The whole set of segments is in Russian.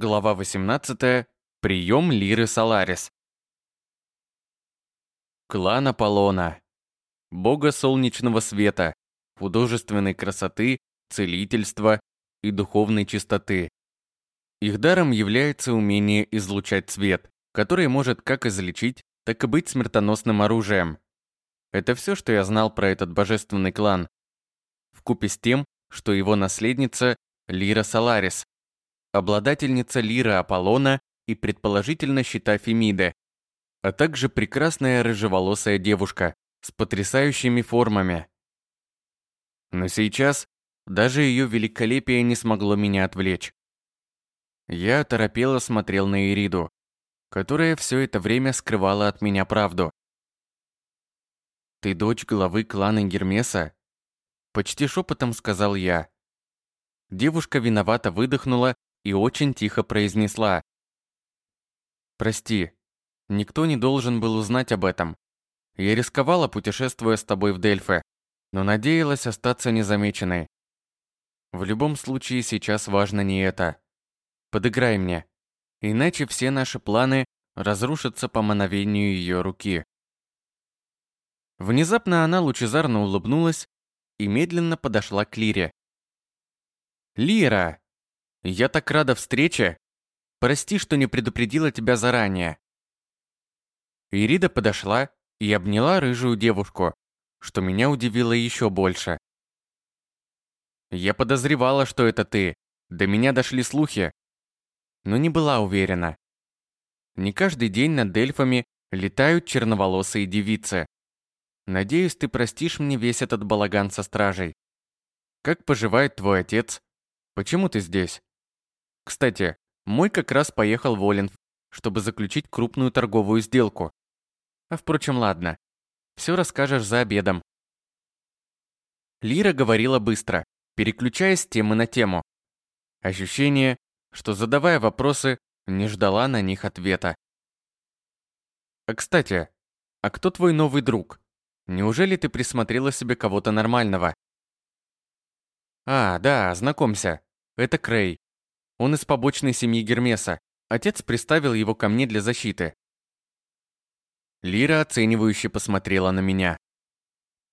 Глава 18. Прием Лиры Соларис. Клан Аполлона. Бога солнечного света, художественной красоты, целительства и духовной чистоты. Их даром является умение излучать свет, который может как излечить, так и быть смертоносным оружием. Это все, что я знал про этот божественный клан. Вкупе с тем, что его наследница Лира Соларис, обладательница лира Аполлона и предположительно щита Фемиды, а также прекрасная рыжеволосая девушка с потрясающими формами. Но сейчас даже ее великолепие не смогло меня отвлечь. Я торопело смотрел на Ириду, которая все это время скрывала от меня правду. «Ты дочь главы клана Гермеса?» Почти шепотом сказал я. Девушка виновато выдохнула и очень тихо произнесла. «Прости, никто не должен был узнать об этом. Я рисковала, путешествуя с тобой в Дельфы, но надеялась остаться незамеченной. В любом случае сейчас важно не это. Подыграй мне, иначе все наши планы разрушатся по мановению ее руки». Внезапно она лучезарно улыбнулась и медленно подошла к Лире. «Лира!» Я так рада встрече. Прости, что не предупредила тебя заранее. Ирида подошла и обняла рыжую девушку, что меня удивило еще больше. Я подозревала, что это ты. До меня дошли слухи, но не была уверена. Не каждый день над эльфами летают черноволосые девицы. Надеюсь, ты простишь мне весь этот балаган со стражей. Как поживает твой отец? Почему ты здесь? Кстати, мой как раз поехал в Оленф, чтобы заключить крупную торговую сделку. А впрочем, ладно. Все расскажешь за обедом. Лира говорила быстро, переключаясь с темы на тему. Ощущение, что задавая вопросы, не ждала на них ответа. А кстати, а кто твой новый друг? Неужели ты присмотрела себе кого-то нормального? А, да, знакомься. Это Крей. Он из побочной семьи Гермеса. Отец приставил его ко мне для защиты. Лира оценивающе посмотрела на меня.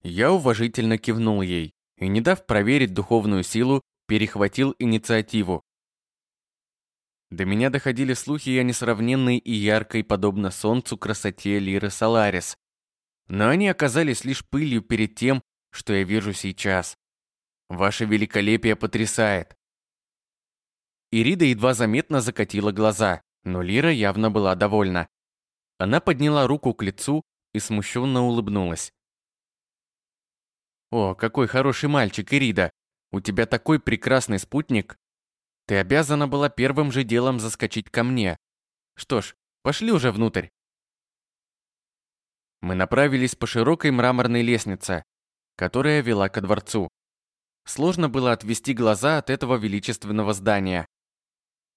Я уважительно кивнул ей и, не дав проверить духовную силу, перехватил инициативу. До меня доходили слухи о несравненной и яркой, подобно солнцу, красоте Лиры Соларис. Но они оказались лишь пылью перед тем, что я вижу сейчас. Ваше великолепие потрясает. Ирида едва заметно закатила глаза, но Лира явно была довольна. Она подняла руку к лицу и смущенно улыбнулась. «О, какой хороший мальчик, Ирида! У тебя такой прекрасный спутник! Ты обязана была первым же делом заскочить ко мне. Что ж, пошли уже внутрь!» Мы направились по широкой мраморной лестнице, которая вела ко дворцу. Сложно было отвести глаза от этого величественного здания.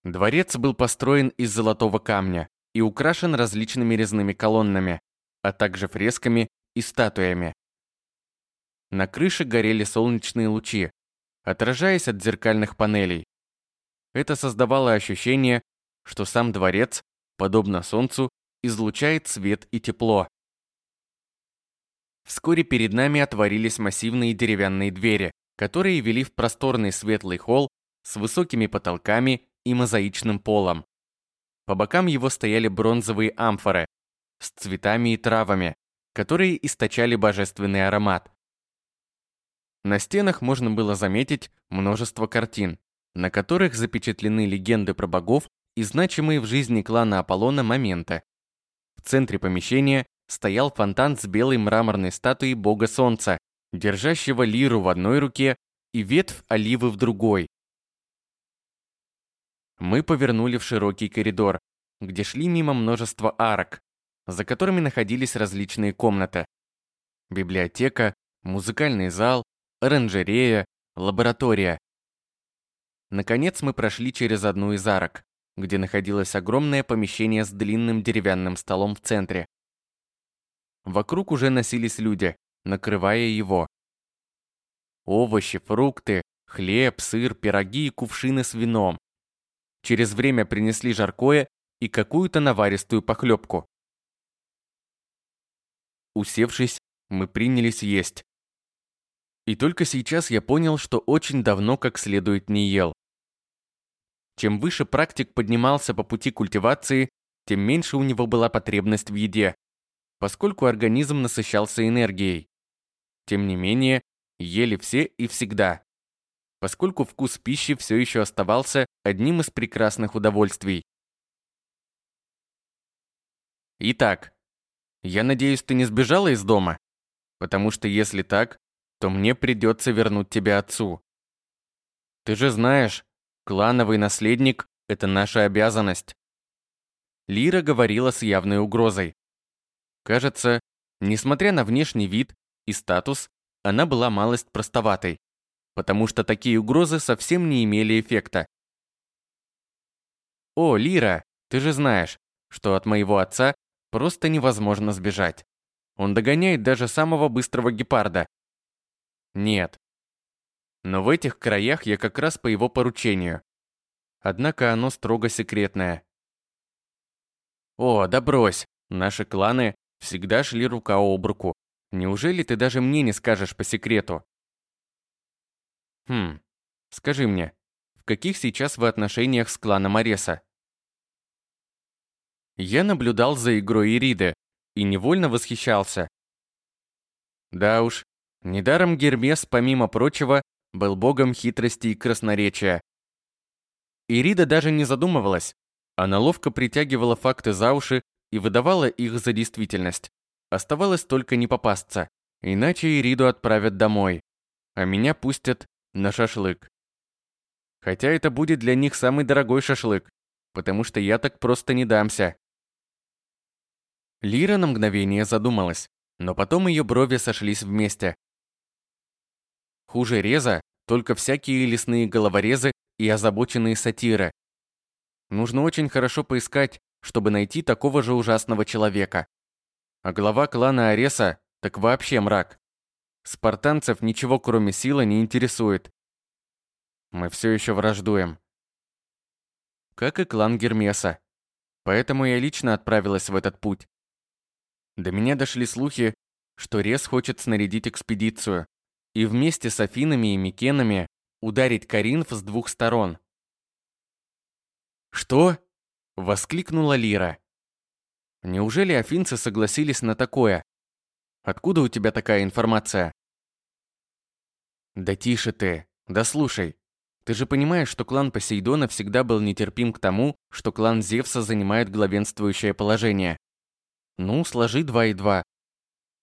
Дворец был построен из золотого камня и украшен различными резными колоннами, а также фресками и статуями. На крыше горели солнечные лучи, отражаясь от зеркальных панелей. Это создавало ощущение, что сам дворец, подобно солнцу, излучает свет и тепло. Вскоре перед нами отворились массивные деревянные двери, которые вели в просторный светлый холл с высокими потолками и мозаичным полом. По бокам его стояли бронзовые амфоры с цветами и травами, которые источали божественный аромат. На стенах можно было заметить множество картин, на которых запечатлены легенды про богов и значимые в жизни клана Аполлона моменты. В центре помещения стоял фонтан с белой мраморной статуей бога солнца, держащего лиру в одной руке и ветвь оливы в другой, мы повернули в широкий коридор, где шли мимо множества арок, за которыми находились различные комнаты. Библиотека, музыкальный зал, оранжерея, лаборатория. Наконец мы прошли через одну из арок, где находилось огромное помещение с длинным деревянным столом в центре. Вокруг уже носились люди, накрывая его. Овощи, фрукты, хлеб, сыр, пироги и кувшины с вином. Через время принесли жаркое и какую-то наваристую похлебку. Усевшись, мы принялись есть. И только сейчас я понял, что очень давно как следует не ел. Чем выше практик поднимался по пути культивации, тем меньше у него была потребность в еде, поскольку организм насыщался энергией. Тем не менее, ели все и всегда, поскольку вкус пищи все еще оставался одним из прекрасных удовольствий. Итак, я надеюсь, ты не сбежала из дома? Потому что если так, то мне придется вернуть тебя отцу. Ты же знаешь, клановый наследник – это наша обязанность. Лира говорила с явной угрозой. Кажется, несмотря на внешний вид и статус, она была малость простоватой, потому что такие угрозы совсем не имели эффекта. «О, Лира, ты же знаешь, что от моего отца просто невозможно сбежать. Он догоняет даже самого быстрого гепарда. Нет. Но в этих краях я как раз по его поручению. Однако оно строго секретное. О, да брось, наши кланы всегда шли рука об руку. Неужели ты даже мне не скажешь по секрету? Хм, скажи мне, в каких сейчас вы отношениях с кланом Ареса? Я наблюдал за игрой Ириды и невольно восхищался. Да уж, недаром Гермес, помимо прочего, был богом хитрости и красноречия. Ирида даже не задумывалась. Она ловко притягивала факты за уши и выдавала их за действительность. Оставалось только не попасться, иначе Ириду отправят домой, а меня пустят на шашлык. Хотя это будет для них самый дорогой шашлык, потому что я так просто не дамся. Лира на мгновение задумалась, но потом ее брови сошлись вместе. Хуже реза только всякие лесные головорезы и озабоченные сатиры. Нужно очень хорошо поискать, чтобы найти такого же ужасного человека. А глава клана Ареса так вообще мрак. Спартанцев ничего кроме силы не интересует. Мы все еще враждуем. Как и клан Гермеса. Поэтому я лично отправилась в этот путь. До меня дошли слухи, что Рес хочет снарядить экспедицию и вместе с Афинами и Микенами ударить Каринф с двух сторон. «Что?» — воскликнула Лира. «Неужели афинцы согласились на такое? Откуда у тебя такая информация?» «Да тише ты, да слушай. Ты же понимаешь, что клан Посейдона всегда был нетерпим к тому, что клан Зевса занимает главенствующее положение. Ну, сложи два и два.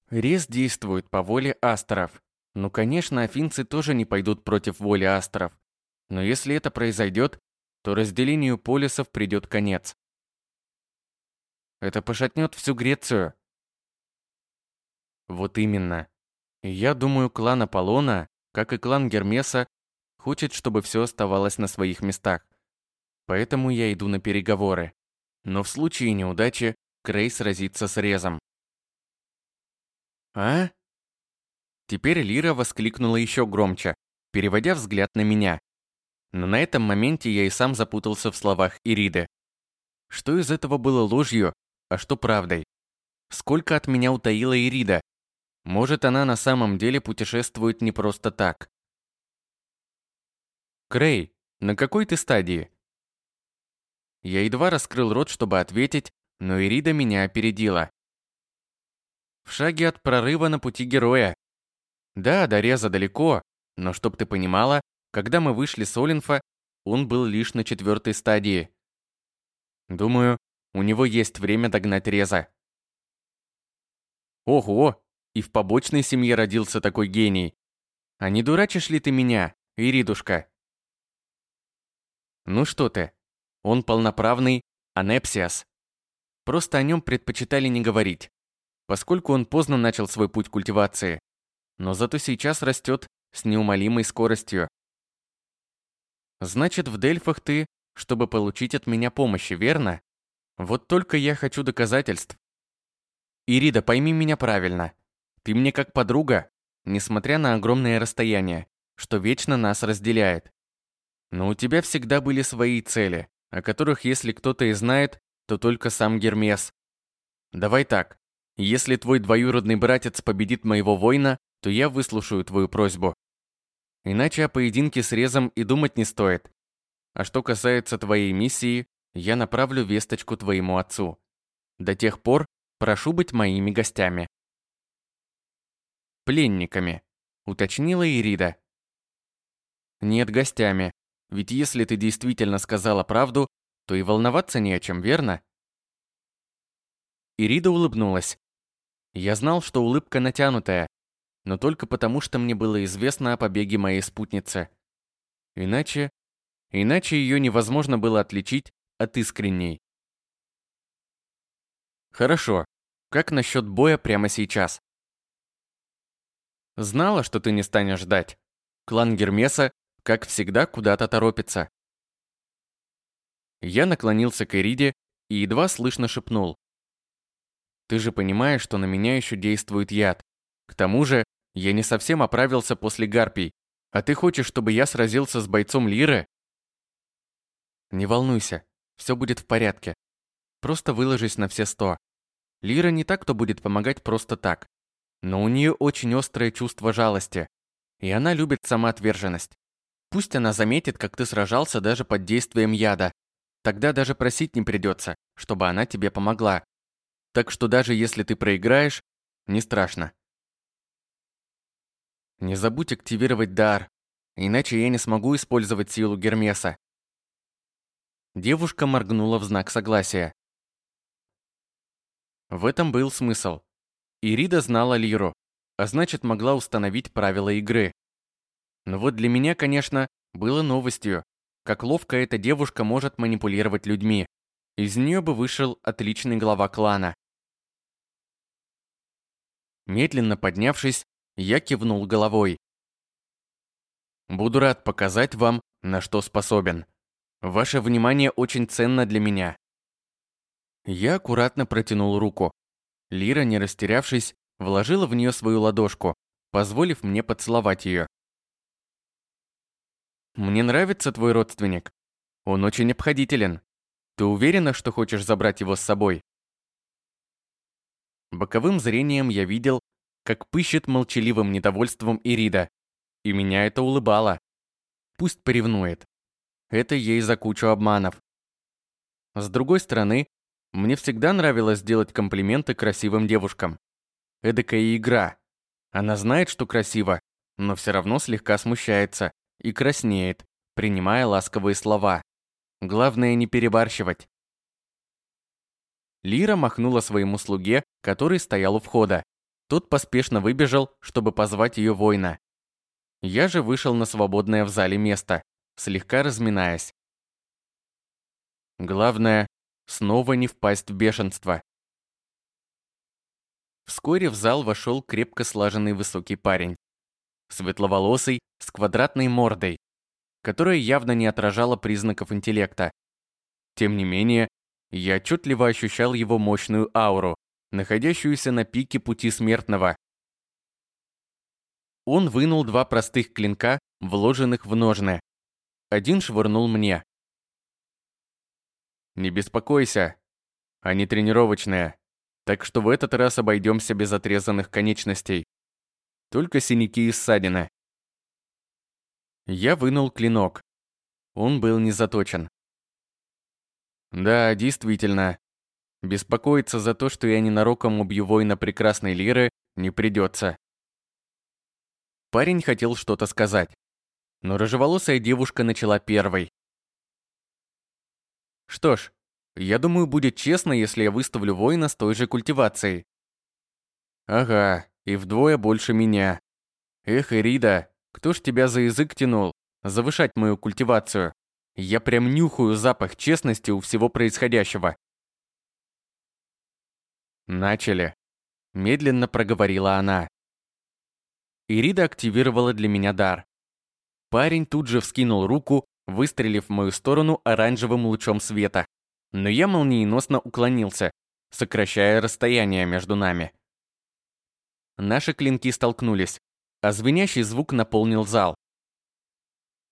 Рез действует по воле астров. Ну, конечно, афинцы тоже не пойдут против воли астров. Но если это произойдет, то разделению полисов придет конец. Это пошатнет всю Грецию. Вот именно. Я думаю, клан Аполлона, как и клан Гермеса, хочет, чтобы все оставалось на своих местах. Поэтому я иду на переговоры. Но в случае неудачи Крей сразится с Резом. «А?» Теперь Лира воскликнула еще громче, переводя взгляд на меня. Но на этом моменте я и сам запутался в словах Ириды. Что из этого было ложью, а что правдой? Сколько от меня утаила Ирида? Может, она на самом деле путешествует не просто так. Крей, на какой ты стадии? Я едва раскрыл рот, чтобы ответить, но Ирида меня опередила. В шаге от прорыва на пути героя. Да, до Реза далеко, но чтоб ты понимала, когда мы вышли с Олинфа, он был лишь на четвертой стадии. Думаю, у него есть время догнать Реза. Ого, и в побочной семье родился такой гений. А не дурачишь ли ты меня, Иридушка? Ну что ты, он полноправный анепсиас. Просто о нем предпочитали не говорить, поскольку он поздно начал свой путь культивации, но зато сейчас растет с неумолимой скоростью. Значит, в Дельфах ты, чтобы получить от меня помощи, верно? Вот только я хочу доказательств. Ирида, пойми меня правильно. Ты мне как подруга, несмотря на огромное расстояние, что вечно нас разделяет. Но у тебя всегда были свои цели, о которых если кто-то и знает, то только сам Гермес. Давай так. Если твой двоюродный братец победит моего воина, то я выслушаю твою просьбу. Иначе о поединке с Резом и думать не стоит. А что касается твоей миссии, я направлю весточку твоему отцу. До тех пор прошу быть моими гостями. Пленниками, уточнила Ирида. Нет, гостями. Ведь если ты действительно сказала правду, то и волноваться не о чем, верно? Ирида улыбнулась. Я знал, что улыбка натянутая, но только потому, что мне было известно о побеге моей спутницы. Иначе... Иначе ее невозможно было отличить от искренней. Хорошо. Как насчет боя прямо сейчас? Знала, что ты не станешь ждать. Клан Гермеса, как всегда, куда-то торопится. Я наклонился к Эриде и едва слышно шепнул. Ты же понимаешь, что на меня еще действует яд. К тому же, я не совсем оправился после гарпий. А ты хочешь, чтобы я сразился с бойцом Лиры? Не волнуйся, все будет в порядке. Просто выложись на все сто. Лира не так, кто будет помогать просто так. Но у нее очень острое чувство жалости. И она любит самоотверженность. Пусть она заметит, как ты сражался даже под действием яда. Тогда даже просить не придется, чтобы она тебе помогла. Так что даже если ты проиграешь, не страшно. Не забудь активировать дар, иначе я не смогу использовать силу Гермеса. Девушка моргнула в знак согласия. В этом был смысл. Ирида знала Лиру, а значит могла установить правила игры. Но вот для меня, конечно, было новостью, как ловко эта девушка может манипулировать людьми. Из нее бы вышел отличный глава клана. Медленно поднявшись, я кивнул головой. Буду рад показать вам, на что способен. Ваше внимание очень ценно для меня. Я аккуратно протянул руку. Лира, не растерявшись, вложила в нее свою ладошку, позволив мне поцеловать ее. Мне нравится твой родственник. Он очень обходителен. Ты уверена, что хочешь забрать его с собой? Боковым зрением я видел, как пыщет молчаливым недовольством Ирида. И меня это улыбало. Пусть поревнует. Это ей за кучу обманов. С другой стороны, мне всегда нравилось делать комплименты красивым девушкам. Эдакая игра. Она знает, что красиво, но все равно слегка смущается и краснеет, принимая ласковые слова. Главное не перебарщивать. Лира махнула своему слуге, который стоял у входа. Тот поспешно выбежал, чтобы позвать ее воина. Я же вышел на свободное в зале место, слегка разминаясь. Главное, снова не впасть в бешенство. Вскоре в зал вошел крепко слаженный высокий парень. Светловолосый, с квадратной мордой, которая явно не отражала признаков интеллекта. Тем не менее, я отчетливо ощущал его мощную ауру, находящуюся на пике пути смертного. Он вынул два простых клинка, вложенных в ножны. Один швырнул мне. «Не беспокойся, они тренировочные, так что в этот раз обойдемся без отрезанных конечностей. Только синяки и ссадины». Я вынул клинок. Он был не заточен. Да, действительно, Беспокоиться за то, что я ненароком убью воина прекрасной лиры, не придется. Парень хотел что-то сказать, но рыжеволосая девушка начала первой. Что ж, я думаю, будет честно, если я выставлю воина с той же культивацией. Ага, и вдвое больше меня. Эх, Ирида, кто ж тебя за язык тянул? Завышать мою культивацию. Я прям нюхаю запах честности у всего происходящего. «Начали», – медленно проговорила она. Ирида активировала для меня дар. Парень тут же вскинул руку, выстрелив в мою сторону оранжевым лучом света. Но я молниеносно уклонился, сокращая расстояние между нами. Наши клинки столкнулись, а звенящий звук наполнил зал.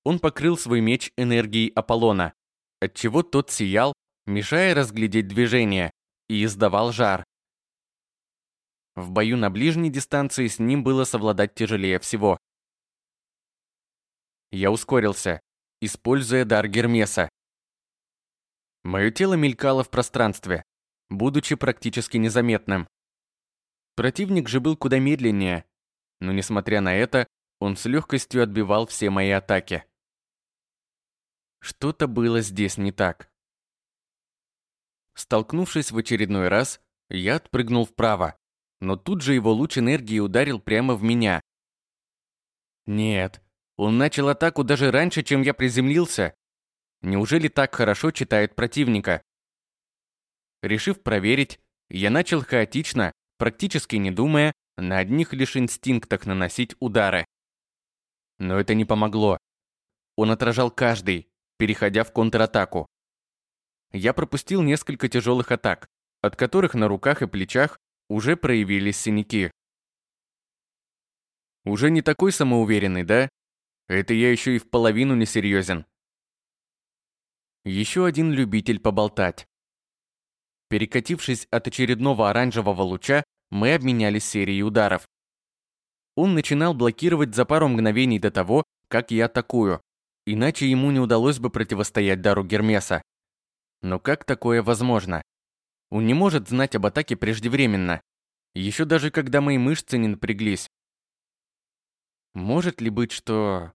Он покрыл свой меч энергией Аполлона, отчего тот сиял, мешая разглядеть движение, и издавал жар. В бою на ближней дистанции с ним было совладать тяжелее всего. Я ускорился, используя дар Гермеса. Мое тело мелькало в пространстве, будучи практически незаметным. Противник же был куда медленнее, но несмотря на это, он с легкостью отбивал все мои атаки. Что-то было здесь не так. Столкнувшись в очередной раз, я отпрыгнул вправо, но тут же его луч энергии ударил прямо в меня. Нет, он начал атаку даже раньше, чем я приземлился. Неужели так хорошо читает противника? Решив проверить, я начал хаотично, практически не думая, на одних лишь инстинктах наносить удары. Но это не помогло. Он отражал каждый, переходя в контратаку. Я пропустил несколько тяжелых атак, от которых на руках и плечах уже проявились синяки. Уже не такой самоуверенный, да? Это я еще и в половину не серьезен. Еще один любитель поболтать. Перекатившись от очередного оранжевого луча, мы обменялись серией ударов. Он начинал блокировать за пару мгновений до того, как я атакую, иначе ему не удалось бы противостоять дару Гермеса. Но как такое возможно? Он не может знать об атаке преждевременно, еще даже когда мои мышцы не напряглись. Может ли быть, что...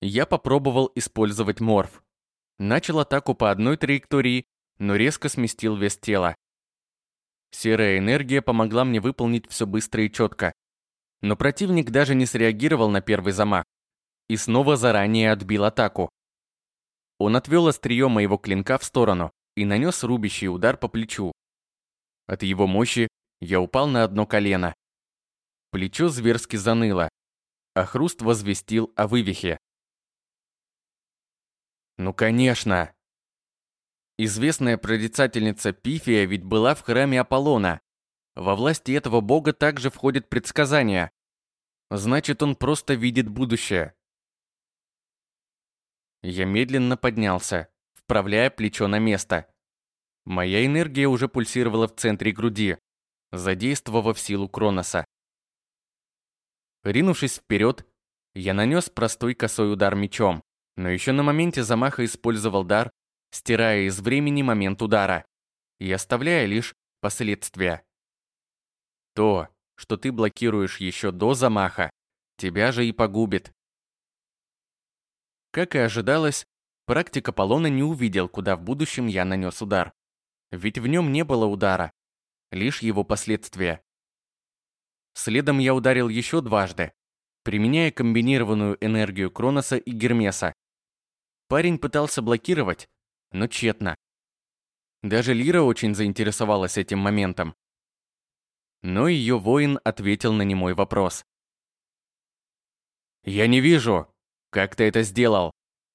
Я попробовал использовать морф. Начал атаку по одной траектории, но резко сместил вес тела. Серая энергия помогла мне выполнить все быстро и четко. Но противник даже не среагировал на первый замах и снова заранее отбил атаку. Он отвел острие моего клинка в сторону и нанес рубящий удар по плечу. От его мощи я упал на одно колено. Плечо зверски заныло, а хруст возвестил о вывихе. Ну конечно! Известная прорицательница Пифия ведь была в храме Аполлона. Во власти этого бога также входит предсказание. Значит, он просто видит будущее. Я медленно поднялся, вправляя плечо на место. Моя энергия уже пульсировала в центре груди, задействовав силу Кроноса. Ринувшись вперед, я нанес простой косой удар мечом, но еще на моменте замаха использовал дар, стирая из времени момент удара и оставляя лишь последствия. То, что ты блокируешь еще до замаха, тебя же и погубит. Как и ожидалось, практик Аполлона не увидел, куда в будущем я нанес удар. Ведь в нем не было удара, лишь его последствия. Следом я ударил еще дважды, применяя комбинированную энергию Кроноса и Гермеса. Парень пытался блокировать, но тщетно. Даже Лира очень заинтересовалась этим моментом. Но ее воин ответил на немой вопрос. «Я не вижу!» Как ты это сделал?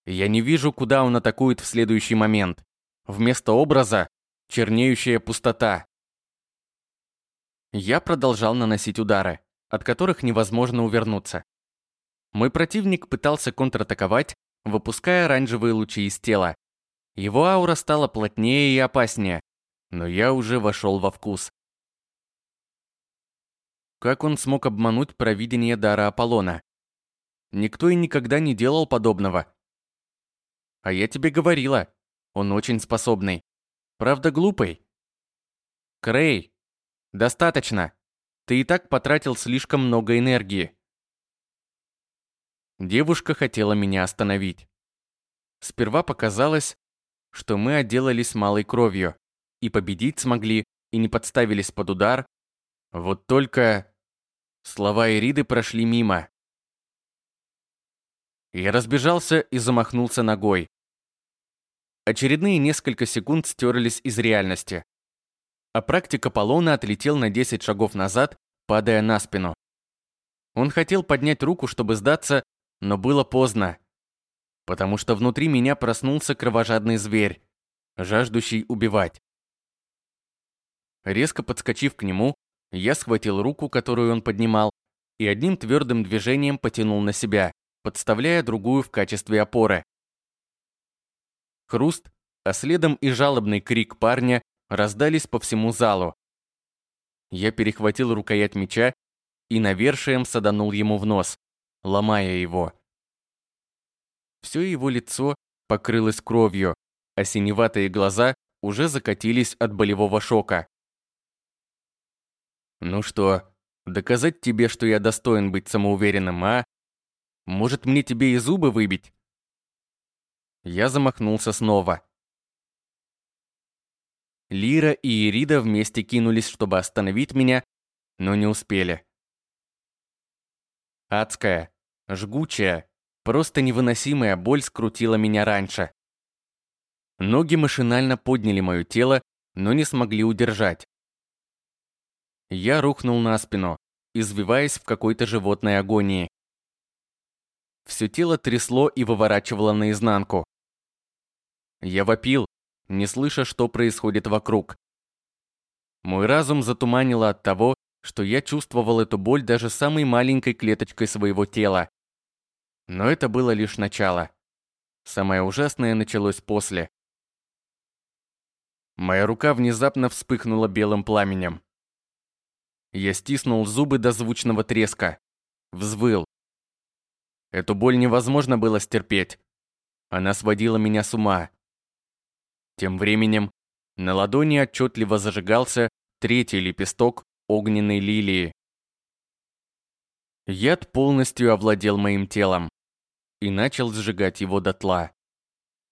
Я не вижу, куда он атакует в следующий момент. Вместо образа – чернеющая пустота. Я продолжал наносить удары, от которых невозможно увернуться. Мой противник пытался контратаковать, выпуская оранжевые лучи из тела. Его аура стала плотнее и опаснее, но я уже вошел во вкус. Как он смог обмануть провидение дара Аполлона? Никто и никогда не делал подобного. А я тебе говорила, он очень способный. Правда, глупый. Крей, достаточно. Ты и так потратил слишком много энергии. Девушка хотела меня остановить. Сперва показалось, что мы отделались малой кровью и победить смогли, и не подставились под удар. Вот только слова Ириды прошли мимо. Я разбежался и замахнулся ногой. Очередные несколько секунд стерлись из реальности. А практик Аполлона отлетел на 10 шагов назад, падая на спину. Он хотел поднять руку, чтобы сдаться, но было поздно. Потому что внутри меня проснулся кровожадный зверь, жаждущий убивать. Резко подскочив к нему, я схватил руку, которую он поднимал, и одним твердым движением потянул на себя подставляя другую в качестве опоры. Хруст, а следом и жалобный крик парня раздались по всему залу. Я перехватил рукоять меча и навершием саданул ему в нос, ломая его. Все его лицо покрылось кровью, а синеватые глаза уже закатились от болевого шока. «Ну что, доказать тебе, что я достоин быть самоуверенным, а? Может, мне тебе и зубы выбить?» Я замахнулся снова. Лира и Ирида вместе кинулись, чтобы остановить меня, но не успели. Адская, жгучая, просто невыносимая боль скрутила меня раньше. Ноги машинально подняли мое тело, но не смогли удержать. Я рухнул на спину, извиваясь в какой-то животной агонии. Все тело трясло и выворачивало наизнанку. Я вопил, не слыша, что происходит вокруг. Мой разум затуманило от того, что я чувствовал эту боль даже самой маленькой клеточкой своего тела. Но это было лишь начало. Самое ужасное началось после. Моя рука внезапно вспыхнула белым пламенем. Я стиснул зубы до звучного треска. Взвыл. Эту боль невозможно было стерпеть. Она сводила меня с ума. Тем временем на ладони отчетливо зажигался третий лепесток огненной лилии. Яд полностью овладел моим телом и начал сжигать его дотла.